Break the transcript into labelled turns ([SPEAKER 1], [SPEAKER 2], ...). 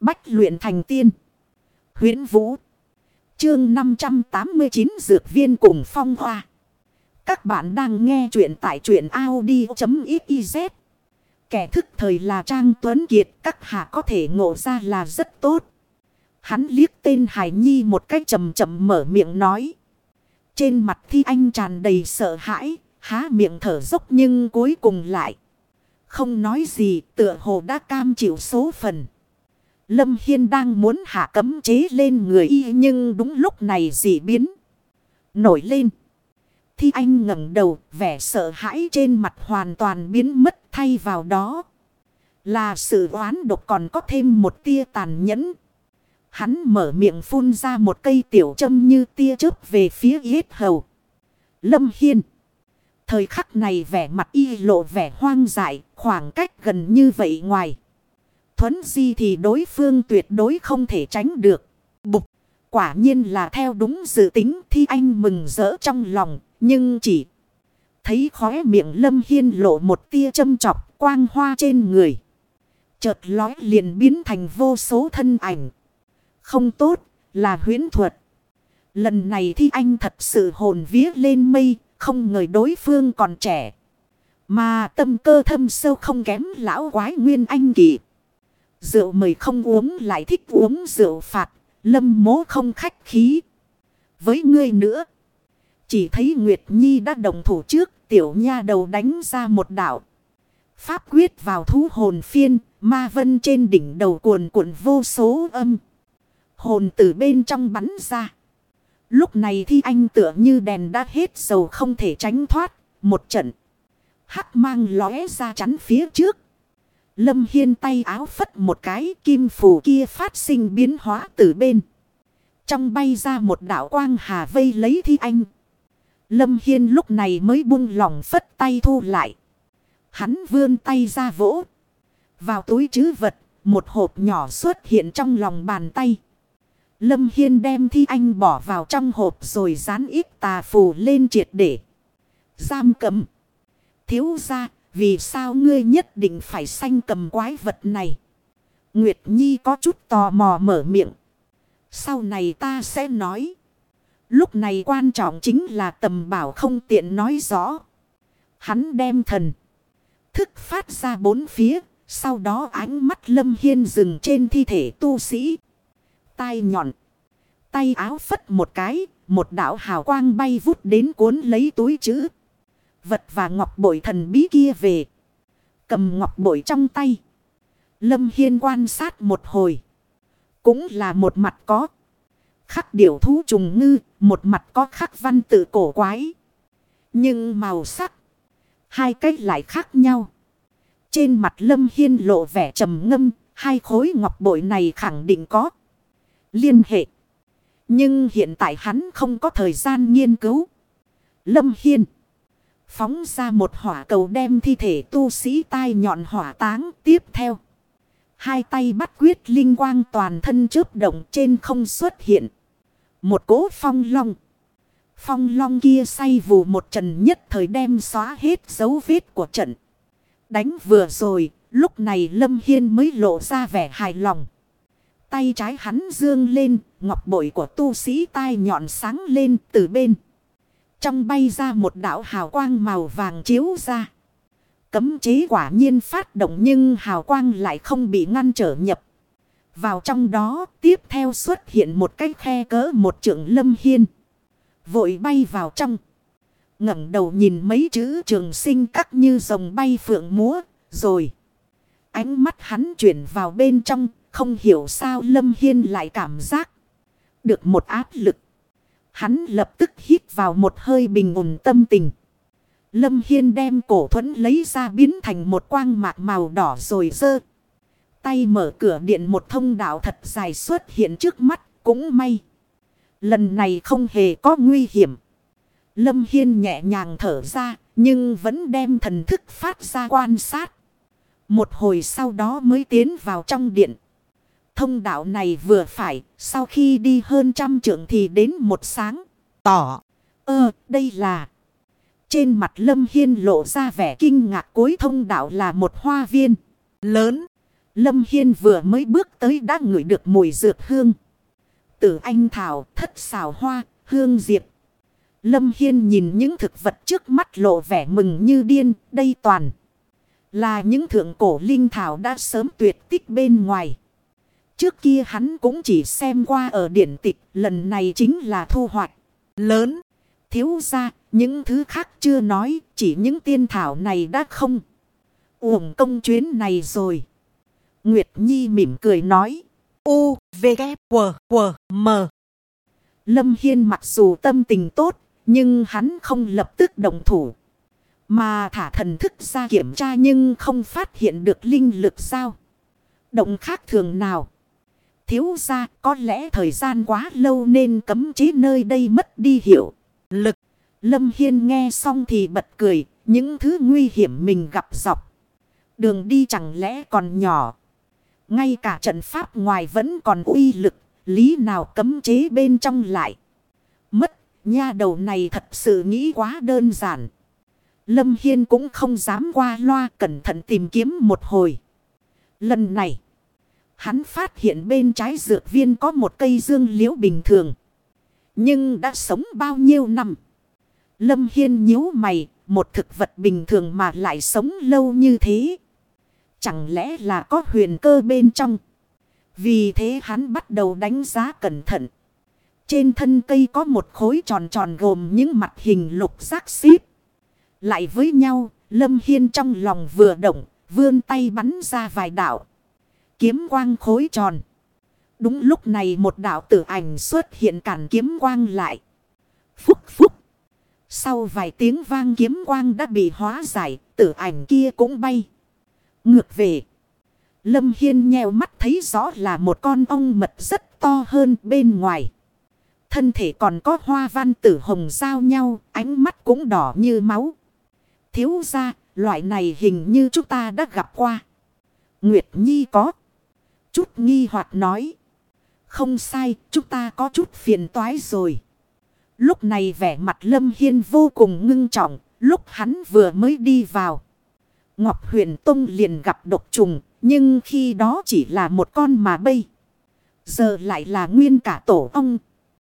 [SPEAKER 1] Bách luyện thành tiên. huyễn Vũ. Chương 589 Dược Viên cùng Phong Hoa. Các bạn đang nghe truyện tại truyện Audi.xyz. Kẻ thức thời là Trang Tuấn Kiệt các hạ có thể ngộ ra là rất tốt. Hắn liếc tên Hải Nhi một cách chầm chậm mở miệng nói. Trên mặt thi anh tràn đầy sợ hãi, há miệng thở dốc nhưng cuối cùng lại. Không nói gì tựa hồ đã cam chịu số phần. Lâm Hiên đang muốn hạ cấm chế lên người y nhưng đúng lúc này dị biến. Nổi lên. Thi anh ngẩng đầu vẻ sợ hãi trên mặt hoàn toàn biến mất thay vào đó. Là sự oán độc còn có thêm một tia tàn nhẫn. Hắn mở miệng phun ra một cây tiểu châm như tia chớp về phía yết hầu. Lâm Hiên. Thời khắc này vẻ mặt y lộ vẻ hoang dại, khoảng cách gần như vậy ngoài. Thuấn di thì đối phương tuyệt đối không thể tránh được. Bục, quả nhiên là theo đúng dự tính thì anh mừng rỡ trong lòng, nhưng chỉ thấy khóe miệng Lâm Hiên lộ một tia châm chọc quang hoa trên người. Chợt lói liền biến thành vô số thân ảnh. Không tốt, là huyến thuật. Lần này thì anh thật sự hồn vía lên mây, không ngờ đối phương còn trẻ. Mà tâm cơ thâm sâu không kém lão quái nguyên anh kỳ. Rượu mời không uống lại thích uống rượu phạt. Lâm mố không khách khí. Với ngươi nữa. Chỉ thấy Nguyệt Nhi đã đồng thủ trước. Tiểu nha đầu đánh ra một đạo. Pháp quyết vào thú hồn phiên. Ma vân trên đỉnh đầu cuồn cuộn vô số âm. Hồn từ bên trong bắn ra. Lúc này thì anh tựa như đèn đã hết dầu không thể tránh thoát. Một trận. Hắc mang lóe ra chắn phía trước. Lâm Hiên tay áo phất một cái kim phù kia phát sinh biến hóa từ bên. Trong bay ra một đảo quang hà vây lấy thi anh. Lâm Hiên lúc này mới buông lòng phất tay thu lại. Hắn vươn tay ra vỗ. Vào túi chứ vật, một hộp nhỏ xuất hiện trong lòng bàn tay. Lâm Hiên đem thi anh bỏ vào trong hộp rồi dán ít tà phù lên triệt để. Giam cầm. Thiếu ra, vì sao ngươi nhất định phải sanh cầm quái vật này? Nguyệt Nhi có chút tò mò mở miệng. Sau này ta sẽ nói. Lúc này quan trọng chính là tầm bảo không tiện nói rõ. Hắn đem thần. Thức phát ra bốn phía. Sau đó ánh mắt lâm hiên dừng trên thi thể tu sĩ. Tai nhọn. Tay áo phất một cái. Một đạo hào quang bay vút đến cuốn lấy túi chữ vật và ngọc bội thần bí kia về. Cầm ngọc bội trong tay. Lâm Hiên quan sát một hồi. Cũng là một mặt có. Khắc điểu thú trùng ngư. Một mặt có khắc văn tự cổ quái. Nhưng màu sắc. Hai cách lại khác nhau. Trên mặt Lâm Hiên lộ vẻ trầm ngâm. Hai khối ngọc bội này khẳng định có. Liên hệ. Nhưng hiện tại hắn không có thời gian nghiên cứu. Lâm Hiên. Phóng ra một hỏa cầu đem thi thể tu sĩ tai nhọn hỏa táng tiếp theo. Hai tay bắt quyết linh quang toàn thân chớp động trên không xuất hiện. Một cố phong long. Phong long kia say vù một trận nhất thời đem xóa hết dấu vết của trận. Đánh vừa rồi, lúc này Lâm Hiên mới lộ ra vẻ hài lòng. Tay trái hắn dương lên, ngọc bội của tu sĩ tai nhọn sáng lên từ bên. Trong bay ra một đạo hào quang màu vàng chiếu ra. Cấm chế quả nhiên phát động nhưng hào quang lại không bị ngăn trở nhập. Vào trong đó, tiếp theo xuất hiện một cái khe cỡ một trượng lâm hiên. Vội bay vào trong. ngẩng đầu nhìn mấy chữ trường sinh cắt như rồng bay phượng múa. Rồi. Ánh mắt hắn chuyển vào bên trong. Không hiểu sao lâm hiên lại cảm giác. Được một áp lực. Hắn lập tức hít vào một hơi bình ổn tâm tình. Lâm Hiên đem cổ thuẫn lấy ra biến thành một quang mạc màu đỏ rồi dơ. Tay mở cửa điện một thông đạo thật dài xuất hiện trước mắt, cũng may. Lần này không hề có nguy hiểm. Lâm Hiên nhẹ nhàng thở ra, nhưng vẫn đem thần thức phát ra quan sát. Một hồi sau đó mới tiến vào trong điện. Thông đạo này vừa phải, sau khi đi hơn trăm trượng thì đến một sáng. Tỏ, ơ, đây là... Trên mặt Lâm Hiên lộ ra vẻ kinh ngạc cuối thông đạo là một hoa viên lớn. Lâm Hiên vừa mới bước tới đã ngửi được mùi dược hương. Tử anh thảo, thất xào hoa, hương diệp. Lâm Hiên nhìn những thực vật trước mắt lộ vẻ mừng như điên, đây toàn. Là những thượng cổ linh thảo đã sớm tuyệt tích bên ngoài. Trước kia hắn cũng chỉ xem qua ở điển tịch, lần này chính là thu hoạch lớn. Thiếu ra, những thứ khác chưa nói, chỉ những tiên thảo này đã không. Uổng công chuyến này rồi. Nguyệt Nhi mỉm cười nói. U, V, K, W, W, M. Lâm Hiên mặc dù tâm tình tốt, nhưng hắn không lập tức đồng thủ. Mà thả thần thức ra kiểm tra nhưng không phát hiện được linh lực sao. Động khác thường nào. Thiếu ra có lẽ thời gian quá lâu nên cấm chế nơi đây mất đi hiệu lực. Lâm Hiên nghe xong thì bật cười. Những thứ nguy hiểm mình gặp dọc. Đường đi chẳng lẽ còn nhỏ. Ngay cả trận pháp ngoài vẫn còn uy lực. Lý nào cấm chế bên trong lại. Mất nha đầu này thật sự nghĩ quá đơn giản. Lâm Hiên cũng không dám qua loa cẩn thận tìm kiếm một hồi. Lần này, hắn phát hiện bên trái dược viên có một cây dương liễu bình thường. Nhưng đã sống bao nhiêu năm? Lâm Hiên nhíu mày, một thực vật bình thường mà lại sống lâu như thế. Chẳng lẽ là có huyền cơ bên trong? Vì thế hắn bắt đầu đánh giá cẩn thận. Trên thân cây có một khối tròn tròn gồm những mặt hình lục giác xíp. Lại với nhau, Lâm Hiên trong lòng vừa động, vươn tay bắn ra vài đạo. Kiếm quang khối tròn. Đúng lúc này một đạo tử ảnh xuất hiện cản kiếm quang lại. Phúc phúc. Sau vài tiếng vang kiếm quang đã bị hóa giải, tử ảnh kia cũng bay. Ngược về. Lâm Hiên nheo mắt thấy rõ là một con ong mật rất to hơn bên ngoài. Thân thể còn có hoa văn tử hồng giao nhau, ánh mắt cũng đỏ như máu. Thiếu ra, loại này hình như chúng ta đã gặp qua. Nguyệt Nhi có. Chút nghi hoặc nói. Không sai, chúng ta có chút phiền toái rồi. Lúc này vẻ mặt Lâm Hiên vô cùng ngưng trọng, lúc hắn vừa mới đi vào. Ngọc huyền Tông liền gặp độc trùng, nhưng khi đó chỉ là một con mà bây. Giờ lại là nguyên cả tổ ong,